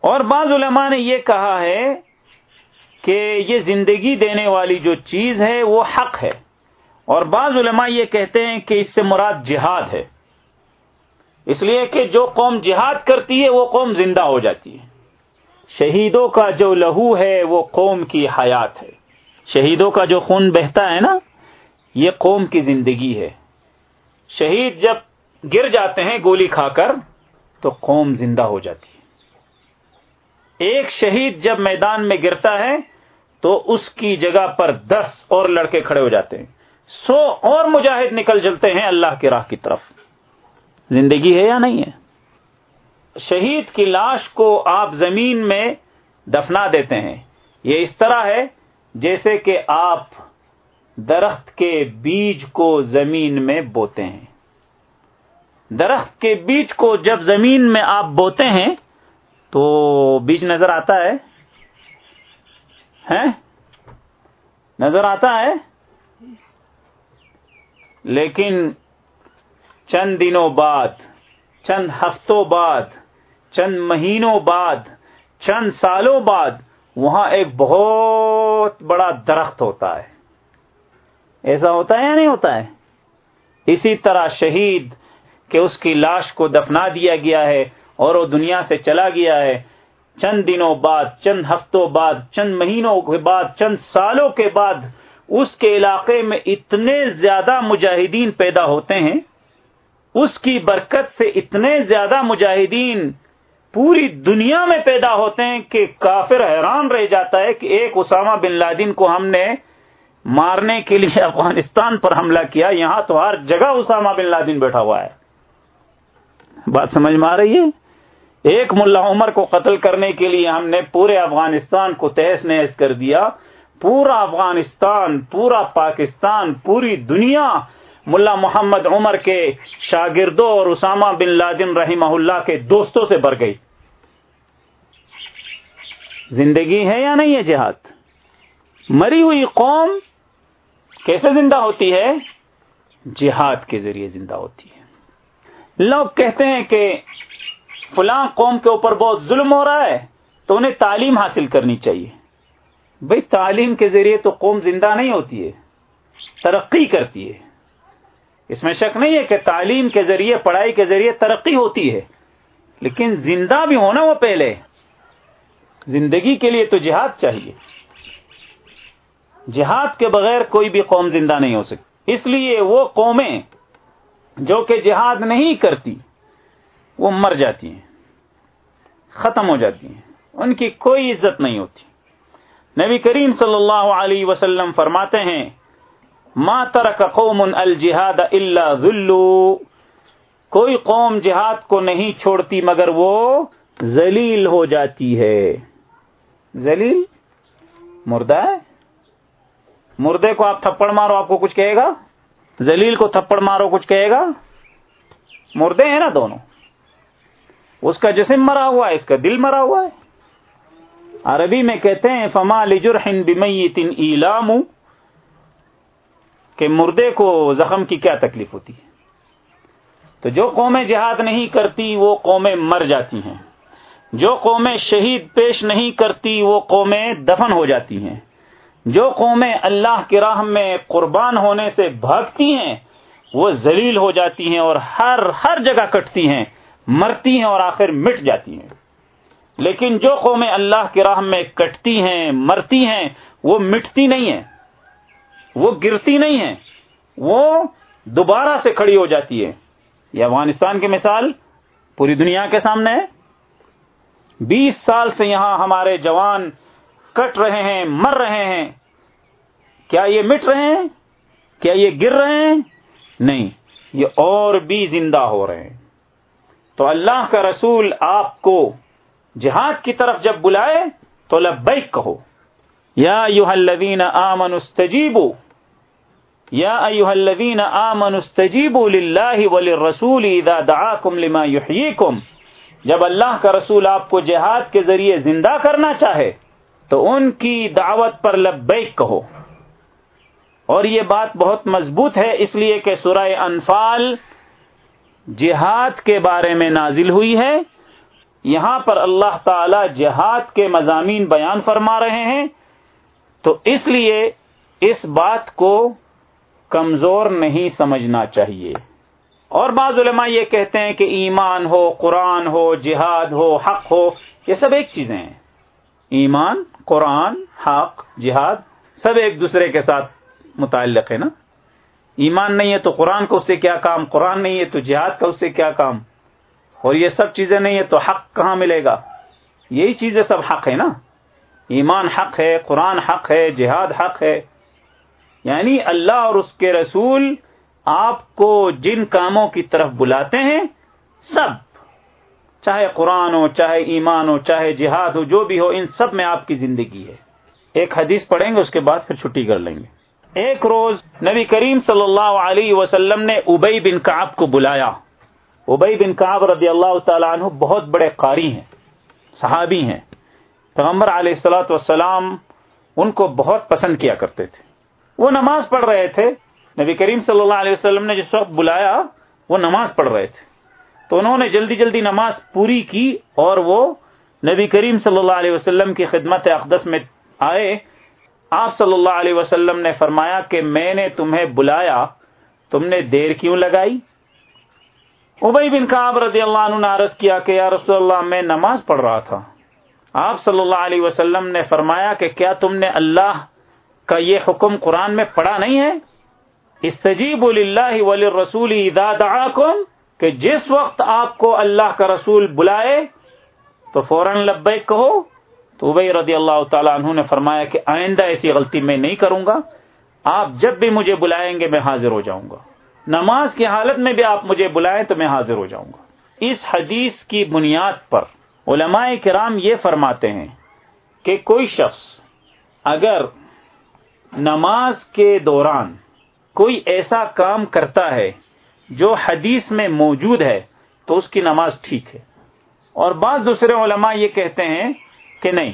اور بعض علماء نے یہ کہا ہے کہ یہ زندگی دینے والی جو چیز ہے وہ حق ہے۔ اور بعض علماء یہ کہتے ہیں کہ اس سے مراد جہاد ہے۔ اس لیے کہ جو قوم جہاد کرتی ہے وہ قوم زندہ ہو جاتی ہے۔ شہیدوں کا جو لہو ہے وہ قوم کی حیات ہے۔ شہیدوں کا جو خون بہتا ہے نا، یہ قوم کی زندگی ہے۔ شہید جب گر جاتے ہیں گولی کھا کر تو قوم زندہ ہو جاتی ہے۔ ایک شہید جب میدان میں گرتا ہے تو اس کی جگہ پر دس اور لڑکے کھڑے ہو جاتے ہیں۔ سو اور مجاہد نکل چلتے ہیں اللہ کی راہ کی طرف۔ زندگی ہے یا نہیں ہے؟ شہید کی لاش کو آپ زمین میں دفنا دیتے ہیں۔ یہ اس طرح ہے جیسے کہ آپ درخت کے بیج کو زمین میں بوتے ہیں۔ درخت کے بیج کو جب زمین میں آپ بوتے ہیں تو بیج نظر آتا ہے؟ نظر آتا ہے؟ لیکن چند دنوں بعد، چند ہفتوں بعد، چند مہینوں بعد، چند سالوں بعد وہاں ایک بہت بڑا درخت ہوتا ہے۔ ایسا ہوتا ہے یا نہیں ہوتا ہے؟ اسی طرح شہید کہ اس کی لاش کو دفنا دیا گیا ہے۔ اور وہ دنیا سے چلا گیا ہے۔ چند دنوں بعد، چند ہفتوں بعد، چند مہینوں کے بعد، چند سالوں کے بعد اس کے علاقے میں اتنے زیادہ مجاہدین پیدا ہوتے ہیں۔ اس کی برکت سے اتنے زیادہ مجاہدین پوری دنیا میں پیدا ہوتے ہیں کہ کافر حیران رہ جاتا ہے کہ ایک اسامہ بن لادن کو ہم نے مارنے کے لیے افغانستان پر حملہ کیا۔ یہاں تو ہر جگہ اسامہ بن لادن بیٹھا ہوا ہے۔ بات سمجھ میں آ رہی ہے؟ ایک ملا عمر کو قتل کرنے کے لیے ہم نے پورے افغانستان کو تہس نہس کر دیا۔ پورا افغانستان، پورا پاکستان، پوری دنیا ملا محمد عمر کے شاگردوں اور اسامہ بن لادن رحمہ اللہ کے دوستوں سے بھر گئی۔ زندگی ہے یا نہیں ہے جہاد؟ مری ہوئی قوم کیسے زندہ ہوتی ہے؟ جہاد کے ذریعے زندہ ہوتی ہے۔ لوگ کہتے ہیں کہ فلاں قوم کے اوپر بہت ظلم ہو رہا ہے تو انہیں تعلیم حاصل کرنی چاہیے۔ بھئی تعلیم کے ذریعے تو قوم زندہ نہیں ہوتی ہے، ترقی کرتی ہے۔ اس میں شک نہیں ہے کہ تعلیم کے ذریعے، پڑھائی کے ذریعے ترقی ہوتی ہے، لیکن زندہ بھی ہونا وہ پہلے۔ زندگی کے لیے تو جہاد چاہیے۔ جہاد کے بغیر کوئی بھی قوم زندہ نہیں ہو سکتی۔ اس لیے وہ قومیں جو کہ جہاد نہیں کرتی وہ مر جاتی ہیں، ختم ہو جاتی ہیں، ان کی کوئی عزت نہیں ہوتی۔ نبی کریم صلی اللہ علیہ وسلم فرماتے ہیں، ما ترک قوم الجہاد الا ذلو کوئی قوم جہاد کو نہیں چھوڑتی مگر وہ ذلیل ہو جاتی ہے۔ ذلیل؟ مردہ ہے؟ مردے کو آپ تھپڑ مارو، آپ کو کچھ کہے گا؟ ذلیل کو تھپڑ مارو، کچھ کہے گا؟ مردے ہیں نا دونوں۔ اس کا جسم مرا ہوا ہے، اس کا دل مرا ہوا ہے۔ عربی میں کہتے ہیں، فما لجرحن بمیت ایلام کہ مردے کو زخم کی کیا تکلیف ہوتی ہے۔ تو جو قومیں جہاد نہیں کرتی، وہ قومیں مر جاتی ہیں۔ جو قومیں شہید پیش نہیں کرتی، وہ قومیں دفن ہو جاتی ہیں۔ جو قومیں اللہ کی راہ میں قربان ہونے سے بھاگتی ہیں، وہ ذلیل ہو جاتی ہیں اور ہر ہر جگہ کٹتی ہیں۔ مرتی ہیں اور آخر مٹ جاتی ہیں۔ لیکن جو قومیں اللہ کی راہ میں کٹتی ہیں، مرتی ہیں، وہ مٹتی نہیں ہیں۔ وہ گرتی نہیں ہیں۔ وہ دوبارہ سے کھڑی ہو جاتی ہے یہ افغانستان کی مثال پوری دنیا کے سامنے ہے۔ بیس سال سے یہاں ہمارے جوان کٹ رہے ہیں، مر رہے ہیں۔ کیا یہ مٹ رہے ہیں؟ کیا یہ گر رہے ہیں؟ نہیں، یہ اور بھی زندہ ہو رہے ہیں۔ تو اللہ کا رسول آپ کو جہاد کی طرف جب بلائے تو لبیک کہو۔ یا الذین آمنوا استجیبوا۔ یا ایوہ الذین آمنوا استجیبوا للہ وللرسول اذا دعاکم لما یحییکم۔ جب اللہ کا رسول آپ کو جہاد کے ذریعے زندہ کرنا چاہے تو ان کی دعوت پر لبیک کہو۔ اور یہ بات بہت مضبوط ہے اس لیے کہ سورہ انفال جہاد کے بارے میں نازل ہوئی ہے۔ یہاں پر اللہ تعالی جہاد کے مضامین بیان فرما رہے ہیں۔ تو اس لیے اس بات کو کمزور نہیں سمجھنا چاہیے۔ اور بعض علماء یہ کہتے ہیں کہ ایمان ہو، قرآن ہو، جہاد ہو، حق ہو، یہ سب ایک چیزیں ہیں۔ ایمان، قرآن، حق، جہاد، سب ایک دوسرے کے ساتھ متعلق ہے نا۔ ایمان نہیں ہے تو قرآن کا اس سے کیا کام؟ قرآن نہیں ہے تو جہاد کا اس سے کیا کام؟ اور یہ سب چیزیں نہیں ہے تو حق کہاں ملے گا؟ یہی چیزیں سب حق ہے نا؟ ایمان حق ہے، قرآن حق ہے، جہاد حق ہے۔ یعنی اللہ اور اس کے رسول آپ کو جن کاموں کی طرف بلاتے ہیں، سب، چاہے قرآن ہو، چاہے ایمان ہو، چاہے جہاد ہو، جو بھی ہو، ان سب میں آپ کی زندگی ہے۔ ایک حدیث پڑھیں گے، اس کے بعد پھر چھٹی کر لیں گے۔ ایک روز نبی کریم صلی اللہ علیہ وسلم نے ابئی بن کعب کو بلایا۔ ابئی بن کعب رضی اللہ تعالیٰ عنہ بہت بڑے قاری ہیں، صحابی ہیں۔ پیغمبر علیہ السلاۃ والسلام ان کو بہت پسند کیا کرتے تھے۔ وہ نماز پڑھ رہے تھے۔ نبی کریم صلی اللہ علیہ وسلم نے جس وقت بلایا، وہ نماز پڑھ رہے تھے۔ تو انہوں نے جلدی جلدی نماز پوری کی اور وہ نبی کریم صلی اللہ علیہ وسلم کی خدمت اقدس میں آئے۔ آپ صلی اللہ علیہ وسلم نے فرمایا کہ میں نے تمہیں بلایا، تم نے دیر کیوں لگائی؟ ابئی بن کاب رضی اللہ عنہ نے عرض کیا کہ یا رسول اللہ، میں نماز پڑھ رہا تھا۔ آپ صلی اللہ علیہ وسلم نے فرمایا کہ کیا تم نے اللہ کا یہ حکم قرآن میں پڑھا نہیں ہے؟ استجیب اللہ ولی رسول کہ جس وقت آپ کو اللہ کا رسول بلائے، تو فوراً لبیک کہو تو ابئی رضی اللہ تعالیٰ عنہ نے فرمایا کہ آئندہ ایسی غلطی میں نہیں کروں گا، آپ جب بھی مجھے بلائیں گے میں حاضر ہو جاؤں گا۔ نماز کی حالت میں بھی آپ مجھے بلائیں تو میں حاضر ہو جاؤں گا۔ اس حدیث کی بنیاد پر علماء کرام یہ فرماتے ہیں کہ کوئی شخص اگر نماز کے دوران کوئی ایسا کام کرتا ہے جو حدیث میں موجود ہے تو اس کی نماز ٹھیک ہے۔ اور بعض دوسرے علماء یہ کہتے ہیں کہ نہیں،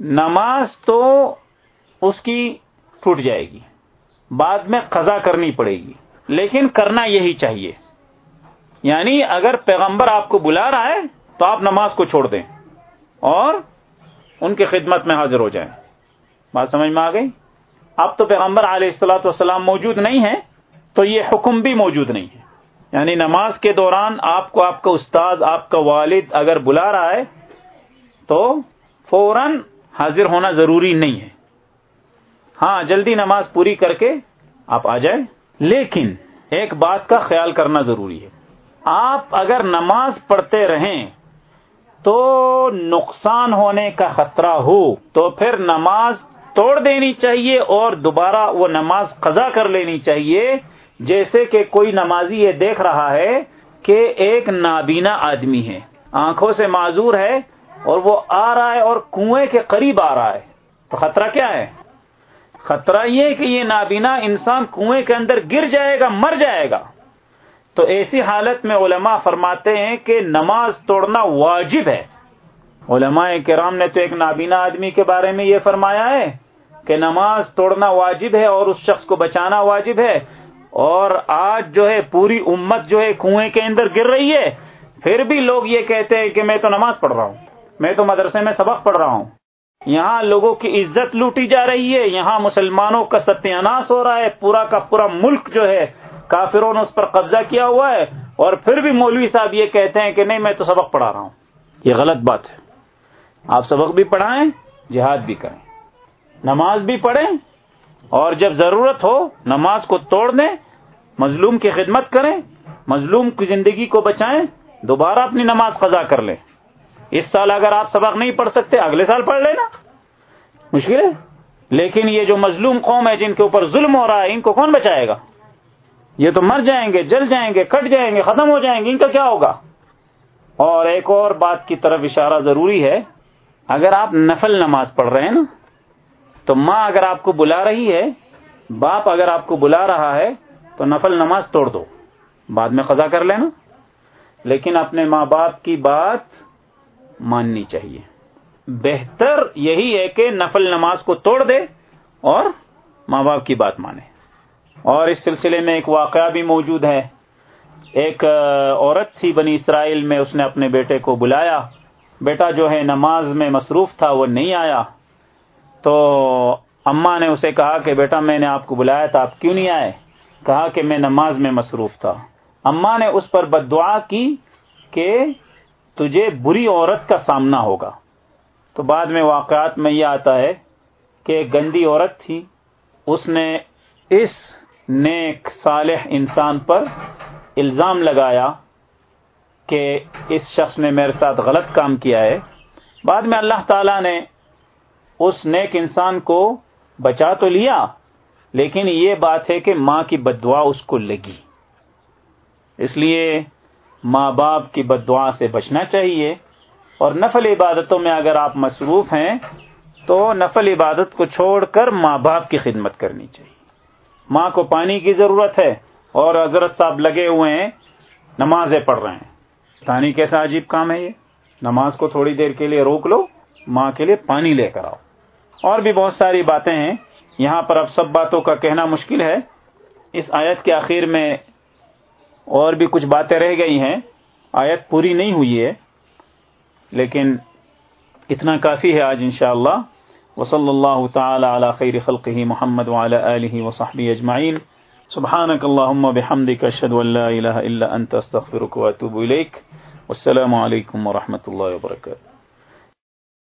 نماز تو اس کی ٹوٹ جائے گی، بعد میں قضا کرنی پڑے گی، لیکن کرنا یہی چاہیے۔ یعنی اگر پیغمبر آپ کو بلا رہا ہے تو آپ نماز کو چھوڑ دیں اور ان کی خدمت میں حاضر ہو جائیں۔ بات سمجھ میں آ گئی؟ اب تو پیغمبر علیہ السلاۃ والسلام موجود نہیں ہے تو یہ حکم بھی موجود نہیں ہے۔ یعنی نماز کے دوران آپ کو، آپ کا استاد آپ کا والد اگر بلا رہا ہے تو فوراً حاضر ہونا ضروری نہیں ہے۔ ہاں جلدی نماز پوری کر کے آپ آ جائیں، لیکن ایک بات کا خیال کرنا ضروری ہے۔ آپ اگر نماز پڑھتے رہیں تو نقصان ہونے کا خطرہ ہو، تو پھر نماز توڑ دینی چاہیے اور دوبارہ وہ نماز قضا کر لینی چاہیے۔ جیسے کہ کوئی نمازی یہ دیکھ رہا ہے کہ ایک نابینا آدمی ہے، آنکھوں سے معذور ہے اور وہ آ رہا ہے اور کنویں کے قریب آ رہا ہے۔ تو خطرہ کیا ہے؟ خطرہ یہ کہ یہ نابینا انسان کنویں کے اندر گر جائے گا، مر جائے گا۔ تو ایسی حالت میں علماء فرماتے ہیں کہ نماز توڑنا واجب ہے۔ علماء کرام نے تو ایک نابینا آدمی کے بارے میں یہ فرمایا ہے کہ نماز توڑنا واجب ہے اور اس شخص کو بچانا واجب ہے۔ اور آج جو ہے پوری امت جو ہے کنویں کے اندر گر رہی ہے، پھر بھی لوگ یہ کہتے ہیں کہ میں تو نماز پڑھ رہا ہوں۔ میں تو مدرسے میں سبق پڑھ رہا ہوں۔ یہاں لوگوں کی عزت لوٹی جا رہی ہے، یہاں مسلمانوں کا ستیاناس ہو رہا ہے، پورا کا پورا ملک جو ہے کافروں نے اس پر قبضہ کیا ہوا ہے۔ اور پھر بھی مولوی صاحب یہ کہتے ہیں کہ نہیں، میں تو سبق پڑھا رہا ہوں۔ یہ غلط بات ہے۔ آپ سبق بھی پڑھائیں، جہاد بھی کریں۔ نماز بھی پڑھیں، اور جب ضرورت ہو نماز کو توڑ دیں، مظلوم کی خدمت کریں، مظلوم کی زندگی کو بچائیں، دوبارہ اپنی نماز قضا کر لیں۔ اس سال اگر آپ سبق نہیں پڑھ سکتے، اگلے سال پڑھ لینا۔ مشکل ہے؟ لیکن یہ جو مظلوم قوم ہے، جن کے اوپر ظلم ہو رہا ہے، ان کو کون بچائے گا؟ یہ تو مر جائیں گے، جل جائیں گے، کٹ جائیں گے، ختم ہو جائیں گے، ان کا کیا ہوگا؟ اور ایک اور بات کی طرف اشارہ ضروری ہے، اگر آپ نفل نماز پڑھ رہے ہیں نا، تو ماں اگر آپ کو بلا رہی ہے، باپ اگر آپ کو بلا رہا ہے، تو نفل نماز توڑ دو۔ بعد میں قضا کر لینا۔ لیکن اپنے ماں باپ کی بات ماننی چاہیے۔ بہتر یہی ہے کہ نفل نماز کو توڑ دے اور ماں باپ کی بات مانے۔ اور اس سلسلے میں ایک واقعہ بھی موجود ہے۔ ایک عورت تھی بنی اسرائیل میں، اس نے اپنے بیٹے کو بلایا۔ بیٹا جو ہے نماز میں مصروف تھا، وہ نہیں آیا۔ تو اما نے اسے کہا کہ بیٹا، میں نے آپ کو بلایا تھا، آپ کیوں نہیں آئے؟ کہا کہ میں نماز میں مصروف تھا۔ اما نے اس پر بد دعا کی کہ تجھے بری عورت کا سامنا ہوگا۔ تو بعد میں واقعات میں یہ آتا ہے کہ ایک گندی عورت تھی۔ اس نے اس نیک صالح انسان پر الزام لگایا کہ اس شخص نے میرے ساتھ غلط کام کیا ہے۔ بعد میں اللہ تعالی نے اس نیک انسان کو بچا تو لیا، لیکن یہ بات ہے کہ ماں کی بد دعا اس کو لگی۔ اس لیے ماں باپ کی بد دعا سے بچنا چاہیے۔ اور نفل عبادتوں میں اگر آپ مصروف ہیں، تو نفل عبادت کو چھوڑ کر ماں باپ کی خدمت کرنی چاہیے۔ ماں کو پانی کی ضرورت ہے اور حضرت صاحب لگے ہوئے ہیں، نمازیں پڑھ رہے ہیں۔ پانی کیسا عجیب کام ہے یہ؟ نماز کو تھوڑی دیر کے لیے روک لو، ماں کے لیے پانی لے کر آؤ۔ اور بھی بہت ساری باتیں ہیں۔ یہاں پر اب سب باتوں کا کہنا مشکل ہے۔ اس آیت کے آخر میں اور بھی کچھ باتیں رہ گئی ہیں، آیت پوری نہیں ہوئی ہے، لیکن اتنا کافی ہے آج انشاءاللہ۔ وصلی اللہ تعالی علی خیر خلقہ محمد وعلی آلہ وصحبہ اجمعین۔ سبحانک اللہم بحمدک، اشہد ان لا الہ الا انت، استغفرک واتوب الیک۔ والسلام علیکم ورحمۃ اللہ وبرکاتہ۔